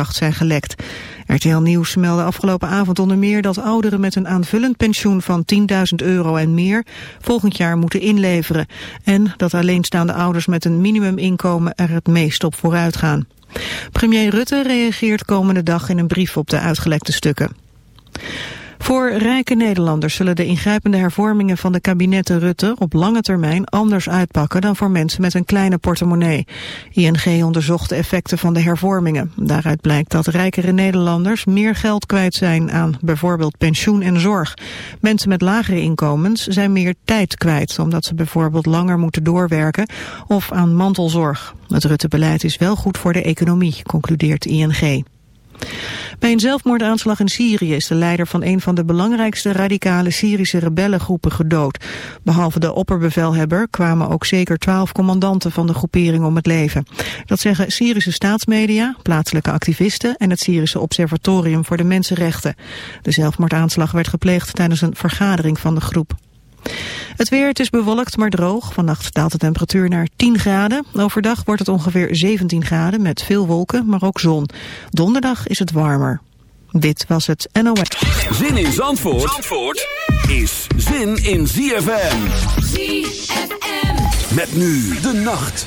zijn gelekt. RTL Nieuws meldde afgelopen avond onder meer dat ouderen met een aanvullend pensioen van 10.000 euro en meer volgend jaar moeten inleveren. En dat alleenstaande ouders met een minimuminkomen er het meest op vooruit gaan. Premier Rutte reageert komende dag in een brief op de uitgelekte stukken. Voor rijke Nederlanders zullen de ingrijpende hervormingen van de kabinetten Rutte op lange termijn anders uitpakken dan voor mensen met een kleine portemonnee. ING onderzocht de effecten van de hervormingen. Daaruit blijkt dat rijkere Nederlanders meer geld kwijt zijn aan bijvoorbeeld pensioen en zorg. Mensen met lagere inkomens zijn meer tijd kwijt omdat ze bijvoorbeeld langer moeten doorwerken of aan mantelzorg. Het Rutte-beleid is wel goed voor de economie, concludeert ING. Bij een zelfmoordaanslag in Syrië is de leider van een van de belangrijkste radicale Syrische rebellengroepen gedood. Behalve de opperbevelhebber kwamen ook zeker twaalf commandanten van de groepering om het leven. Dat zeggen Syrische staatsmedia, plaatselijke activisten en het Syrische Observatorium voor de Mensenrechten. De zelfmoordaanslag werd gepleegd tijdens een vergadering van de groep. Het weer, het is bewolkt maar droog. Vannacht daalt de temperatuur naar 10 graden. Overdag wordt het ongeveer 17 graden met veel wolken, maar ook zon. Donderdag is het warmer. Dit was het NOS. Zin in Zandvoort, Zandvoort is zin in ZFM. ZFM. Met nu de nacht.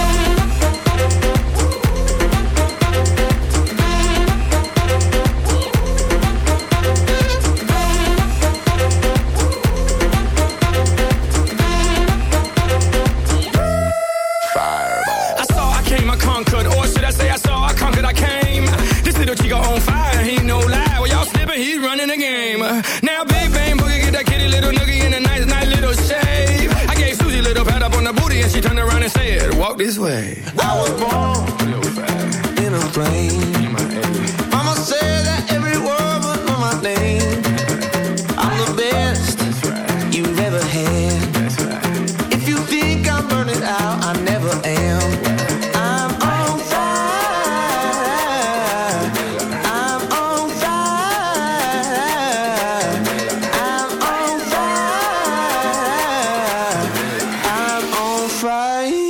fight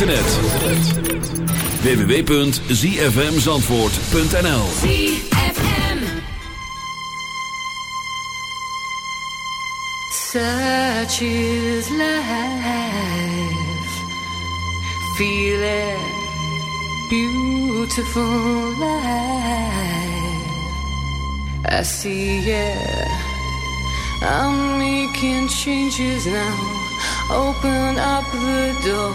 internet. www.zfmzandvoort.nl ZFM. Such is life. Feel. Beautiful life. I see it. I'm making changes now. Open up the door,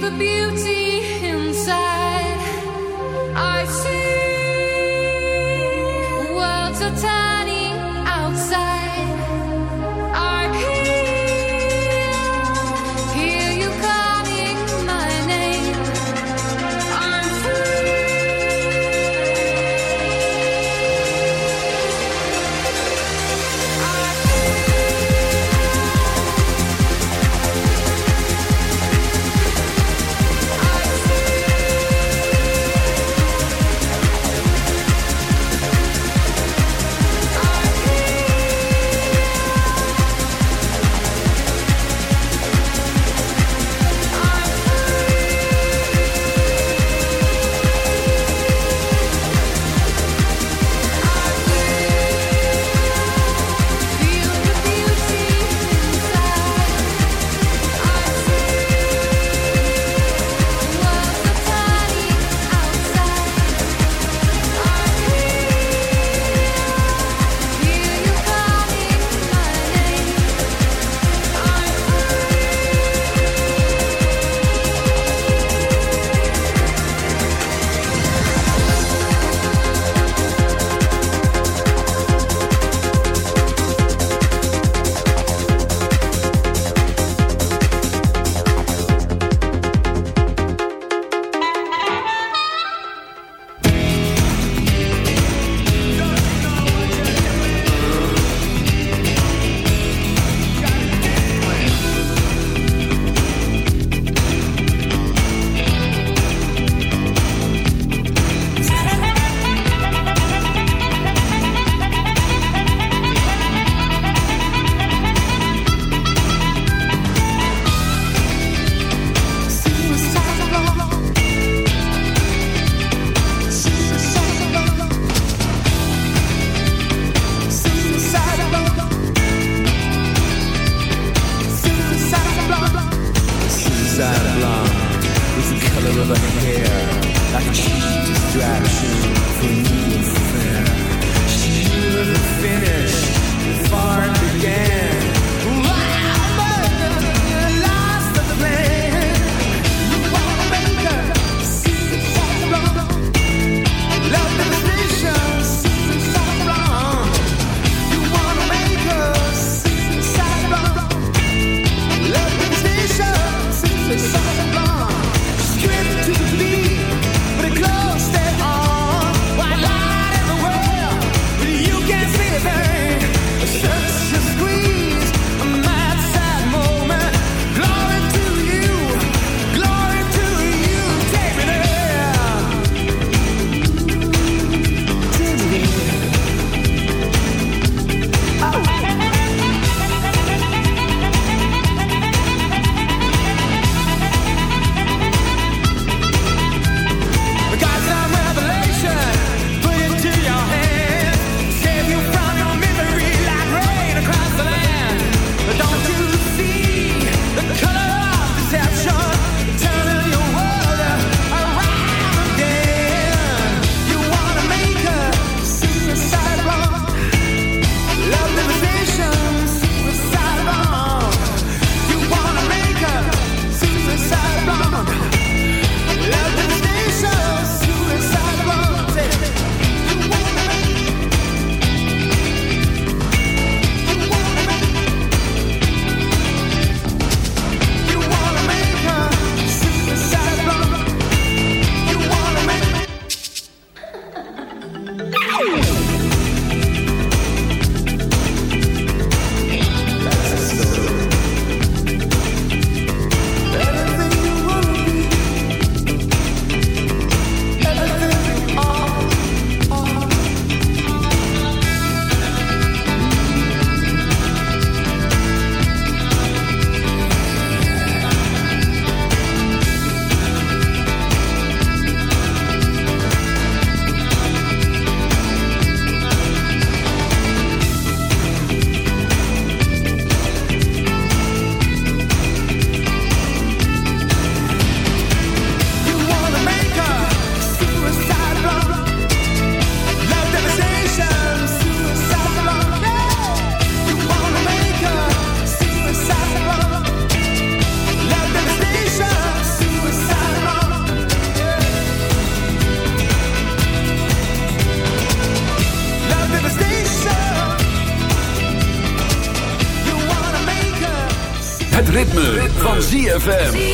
feel ZFM.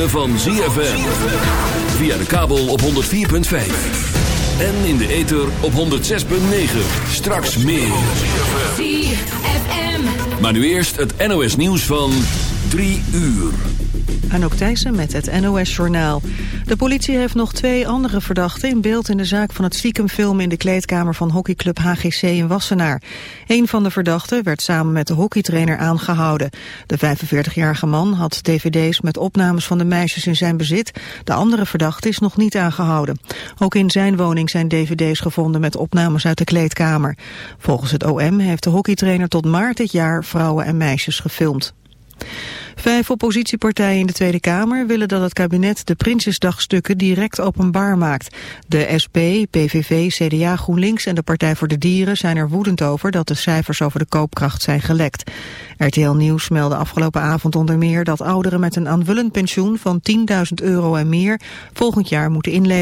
Ritme van ZFM. Via de kabel op 104.5. En in de ether op 106.9. Straks meer. ZFM. Maar nu eerst het NOS nieuws van 3 uur. Anouk Thijssen met het NOS-journaal. De politie heeft nog twee andere verdachten in beeld in de zaak van het stiekemfilm in de kleedkamer van hockeyclub HGC in Wassenaar. Een van de verdachten werd samen met de hockeytrainer aangehouden. De 45-jarige man had dvd's met opnames van de meisjes in zijn bezit. De andere verdachte is nog niet aangehouden. Ook in zijn woning zijn dvd's gevonden met opnames uit de kleedkamer. Volgens het OM heeft de hockeytrainer tot maart dit jaar vrouwen en meisjes gefilmd. Vijf oppositiepartijen in de Tweede Kamer willen dat het kabinet de Prinsjesdagstukken direct openbaar maakt. De SP, PVV, CDA, GroenLinks en de Partij voor de Dieren zijn er woedend over dat de cijfers over de koopkracht zijn gelekt. RTL Nieuws meldde afgelopen avond onder meer dat ouderen met een aanvullend pensioen van 10.000 euro en meer volgend jaar moeten inleveren.